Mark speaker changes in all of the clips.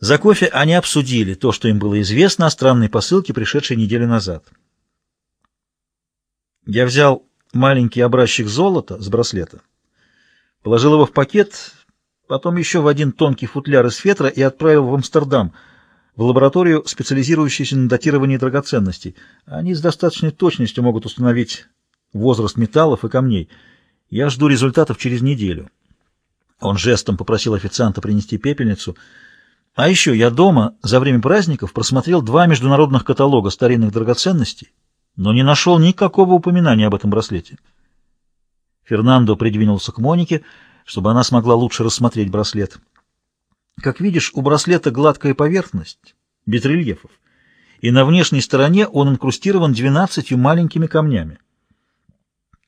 Speaker 1: За кофе они обсудили то, что им было известно о странной посылке, пришедшей неделю назад. Я взял маленький образчик золота с браслета, положил его в пакет, потом еще в один тонкий футляр из фетра и отправил в Амстердам, в лабораторию, специализирующуюся на датировании драгоценностей. Они с достаточной точностью могут установить возраст металлов и камней. Я жду результатов через неделю. Он жестом попросил официанта принести пепельницу. А еще я дома за время праздников просмотрел два международных каталога старинных драгоценностей, но не нашел никакого упоминания об этом браслете. Фернандо придвинулся к Монике, чтобы она смогла лучше рассмотреть браслет. Как видишь, у браслета гладкая поверхность, без рельефов, и на внешней стороне он инкрустирован двенадцатью маленькими камнями.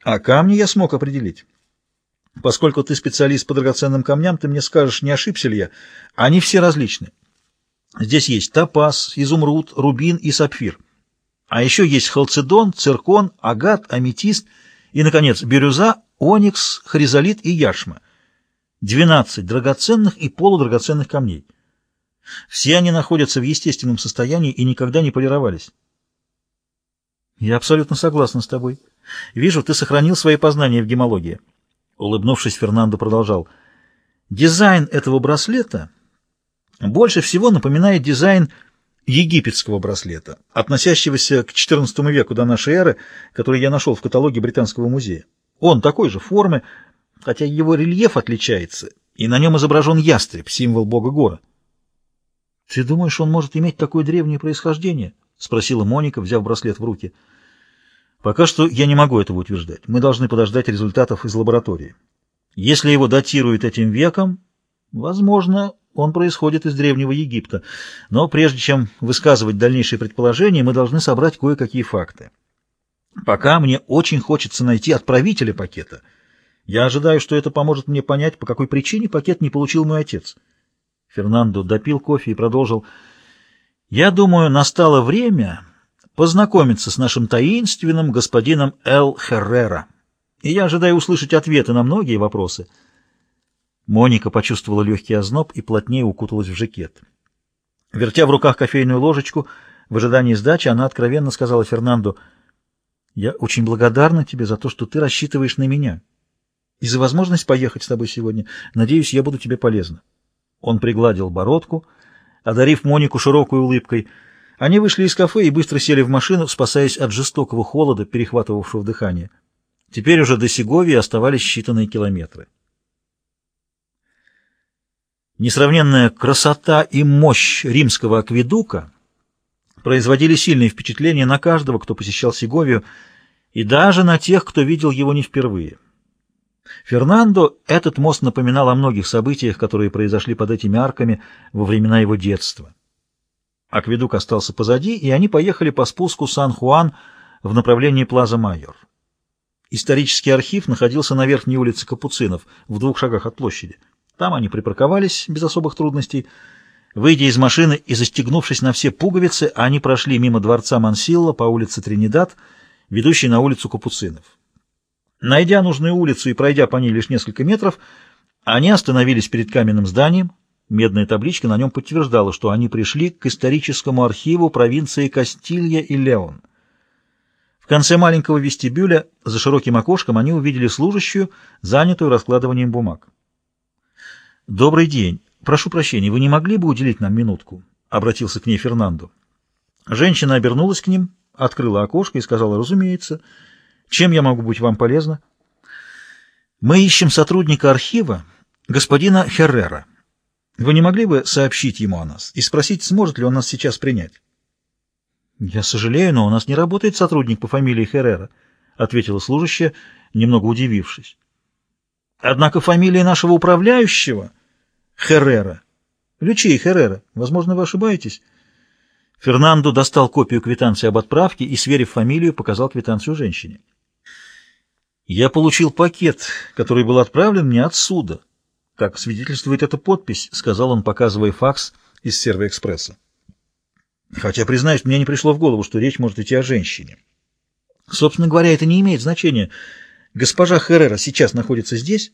Speaker 1: А камни я смог определить. Поскольку ты специалист по драгоценным камням, ты мне скажешь, не ошибся ли я. Они все различны. Здесь есть топаз, изумруд, рубин и сапфир. А еще есть халцедон, циркон, агат, аметист и, наконец, бирюза, оникс, хризолит и яшма. 12 драгоценных и полудрагоценных камней. Все они находятся в естественном состоянии и никогда не полировались. Я абсолютно согласна с тобой. Вижу, ты сохранил свои познания в гемологии. Улыбнувшись, Фернандо продолжал. Дизайн этого браслета больше всего напоминает дизайн египетского браслета, относящегося к XIV веку до нашей эры, который я нашел в каталоге Британского музея. Он такой же формы, хотя его рельеф отличается, и на нем изображен ястреб, символ бога гора. — Ты думаешь, он может иметь такое древнее происхождение? — спросила Моника, взяв браслет в руки. — Пока что я не могу этого утверждать. Мы должны подождать результатов из лаборатории. Если его датируют этим веком, возможно, он происходит из Древнего Египта. Но прежде чем высказывать дальнейшие предположения, мы должны собрать кое-какие факты. Пока мне очень хочется найти отправителя пакета — я ожидаю, что это поможет мне понять, по какой причине пакет не получил мой отец. Фернандо допил кофе и продолжил. Я думаю, настало время познакомиться с нашим таинственным господином Эл Херрера. И я ожидаю услышать ответы на многие вопросы. Моника почувствовала легкий озноб и плотнее укуталась в жакет. Вертя в руках кофейную ложечку, в ожидании сдачи, она откровенно сказала Фернандо, «Я очень благодарна тебе за то, что ты рассчитываешь на меня» и за возможность поехать с тобой сегодня. Надеюсь, я буду тебе полезна». Он пригладил бородку, одарив Монику широкой улыбкой. Они вышли из кафе и быстро сели в машину, спасаясь от жестокого холода, перехватывавшего дыхание. Теперь уже до Сеговии оставались считанные километры. Несравненная красота и мощь римского акведука производили сильное впечатление на каждого, кто посещал Сеговию, и даже на тех, кто видел его не впервые. Фернандо этот мост напоминал о многих событиях, которые произошли под этими арками во времена его детства. Акведук остался позади, и они поехали по спуску Сан-Хуан в направлении Плаза-Майор. Исторический архив находился на верхней улице Капуцинов, в двух шагах от площади. Там они припарковались без особых трудностей. Выйдя из машины и застегнувшись на все пуговицы, они прошли мимо дворца Мансилла по улице Тринидад, ведущей на улицу Капуцинов. Найдя нужную улицу и пройдя по ней лишь несколько метров, они остановились перед каменным зданием. Медная табличка на нем подтверждала, что они пришли к историческому архиву провинции Кастилья и Леон. В конце маленького вестибюля за широким окошком они увидели служащую, занятую раскладыванием бумаг. «Добрый день. Прошу прощения, вы не могли бы уделить нам минутку?» — обратился к ней Фернандо. Женщина обернулась к ним, открыла окошко и сказала «разумеется». Чем я могу быть вам полезна? Мы ищем сотрудника архива, господина Херрера. Вы не могли бы сообщить ему о нас и спросить, сможет ли он нас сейчас принять? Я сожалею, но у нас не работает сотрудник по фамилии Херрера, ответила служащая, немного удивившись. Однако фамилия нашего управляющего Херрера, Лючей Херрера, возможно, вы ошибаетесь. Фернандо достал копию квитанции об отправке и, сверив фамилию, показал квитанцию женщине. Я получил пакет, который был отправлен мне отсюда. Как свидетельствует эта подпись, сказал он, показывая факс из Сервоэкспресса. Хотя, признаюсь, мне не пришло в голову, что речь может идти о женщине. Собственно говоря, это не имеет значения. Госпожа Херрера сейчас находится здесь?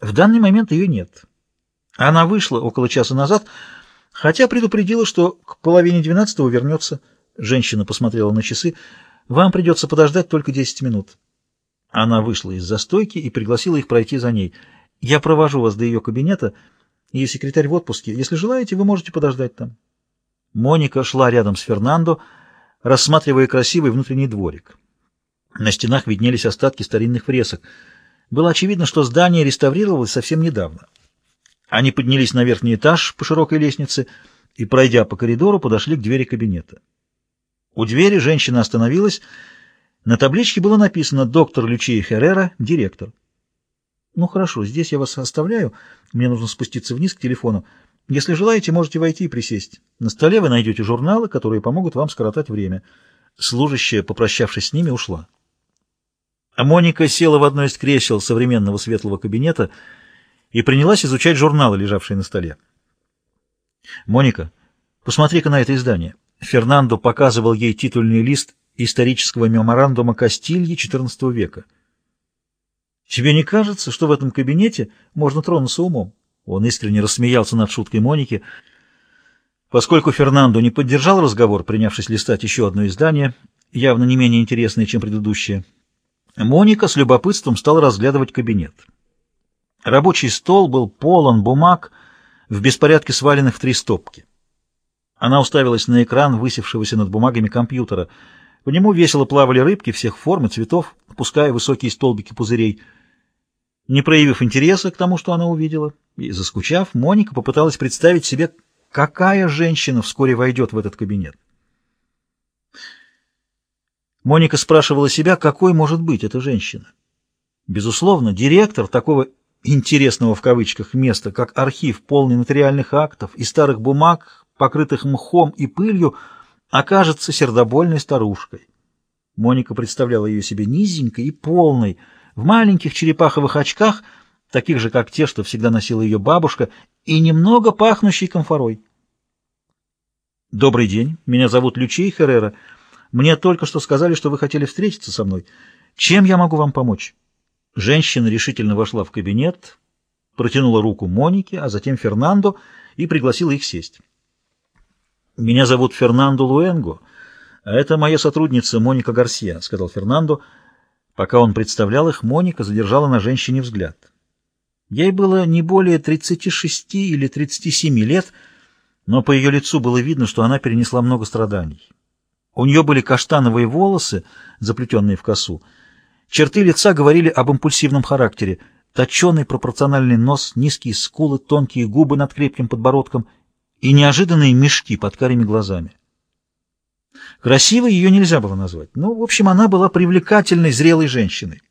Speaker 1: В данный момент ее нет. Она вышла около часа назад, Хотя предупредила, что к половине двенадцатого вернется. Женщина посмотрела на часы. Вам придется подождать только десять минут. Она вышла из застойки и пригласила их пройти за ней. Я провожу вас до ее кабинета. Ее секретарь в отпуске. Если желаете, вы можете подождать там. Моника шла рядом с Фернандо, рассматривая красивый внутренний дворик. На стенах виднелись остатки старинных фресок. Было очевидно, что здание реставрировалось совсем недавно. Они поднялись на верхний этаж по широкой лестнице и, пройдя по коридору, подошли к двери кабинета. У двери женщина остановилась. На табличке было написано «Доктор Лючия Херрера, директор». «Ну хорошо, здесь я вас оставляю. Мне нужно спуститься вниз к телефону. Если желаете, можете войти и присесть. На столе вы найдете журналы, которые помогут вам скоротать время». Служащая, попрощавшись с ними, ушла. А Моника села в одно из кресел современного светлого кабинета и принялась изучать журналы, лежавшие на столе. «Моника, посмотри-ка на это издание». Фернандо показывал ей титульный лист исторического меморандума Кастильи XIV века. «Тебе не кажется, что в этом кабинете можно тронуться умом?» Он искренне рассмеялся над шуткой Моники. Поскольку Фернандо не поддержал разговор, принявшись листать еще одно издание, явно не менее интересное, чем предыдущее, Моника с любопытством стала разглядывать кабинет. Рабочий стол был полон бумаг, в беспорядке сваленных в три стопки. Она уставилась на экран, высевшегося над бумагами компьютера. По нему весело плавали рыбки всех форм и цветов, пуская высокие столбики пузырей. Не проявив интереса к тому, что она увидела, и заскучав, Моника попыталась представить себе, какая женщина вскоре войдет в этот кабинет. Моника спрашивала себя, какой может быть эта женщина. Безусловно, директор такого интересного в кавычках места, как архив, полный нотариальных актов и старых бумаг, покрытых мхом и пылью, окажется сердобольной старушкой. Моника представляла ее себе низенькой и полной, в маленьких черепаховых очках, таких же, как те, что всегда носила ее бабушка, и немного пахнущей комфорой. «Добрый день, меня зовут Лючей Херрера. Мне только что сказали, что вы хотели встретиться со мной. Чем я могу вам помочь?» Женщина решительно вошла в кабинет, протянула руку Монике, а затем Фернандо и пригласила их сесть. «Меня зовут Фернандо Луэнго, а это моя сотрудница Моника Гарсия», — сказал Фернандо. Пока он представлял их, Моника задержала на женщине взгляд. Ей было не более 36 или 37 лет, но по ее лицу было видно, что она перенесла много страданий. У нее были каштановые волосы, заплетенные в косу, Черты лица говорили об импульсивном характере. Точеный пропорциональный нос, низкие скулы, тонкие губы над крепким подбородком и неожиданные мешки под карими глазами. Красивой ее нельзя было назвать. Ну, в общем, она была привлекательной, зрелой женщиной.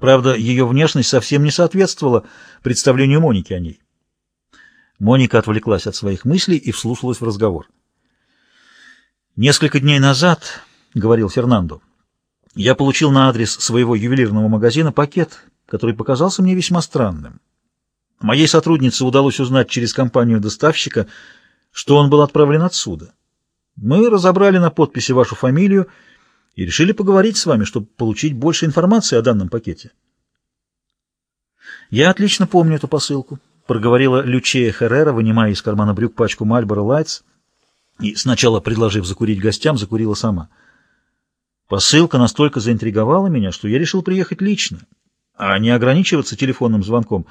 Speaker 1: Правда, ее внешность совсем не соответствовала представлению Моники о ней. Моника отвлеклась от своих мыслей и вслушалась в разговор. «Несколько дней назад, — говорил Фернандо, я получил на адрес своего ювелирного магазина пакет, который показался мне весьма странным. Моей сотруднице удалось узнать через компанию доставщика, что он был отправлен отсюда. Мы разобрали на подписи вашу фамилию и решили поговорить с вами, чтобы получить больше информации о данном пакете. Я отлично помню эту посылку, проговорила Лючея Херрера, вынимая из кармана брюк пачку Marlboro Lights и, сначала предложив закурить гостям, закурила сама. Посылка настолько заинтриговала меня, что я решил приехать лично, а не ограничиваться телефонным звонком,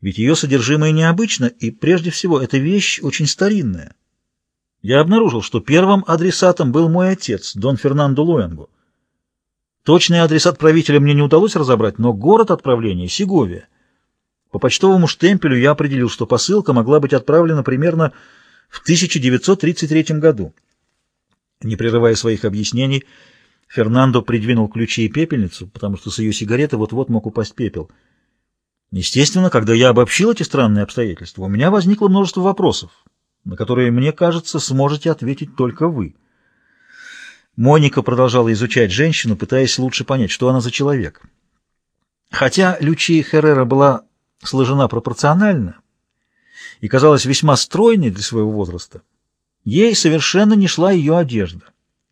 Speaker 1: ведь ее содержимое необычно, и прежде всего эта вещь очень старинная. Я обнаружил, что первым адресатом был мой отец, Дон Фернандо Луэнго. Точный адрес отправителя мне не удалось разобрать, но город отправления — Сеговия. По почтовому штемпелю я определил, что посылка могла быть отправлена примерно в 1933 году. Не прерывая своих объяснений, Фернандо придвинул ключи и пепельницу, потому что с ее сигареты вот-вот мог упасть пепел. Естественно, когда я обобщил эти странные обстоятельства, у меня возникло множество вопросов, на которые, мне кажется, сможете ответить только вы. Моника продолжала изучать женщину, пытаясь лучше понять, что она за человек. Хотя Лючия Херрера была сложена пропорционально и казалась весьма стройной для своего возраста, ей совершенно не шла ее одежда.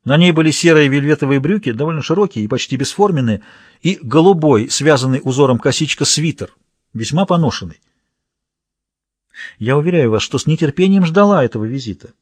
Speaker 1: На ней были серые вельветовые брюки, довольно широкие и почти бесформенные, и голубой, связанный узором косичка, свитер, весьма поношенный. Я уверяю вас, что с нетерпением ждала этого визита.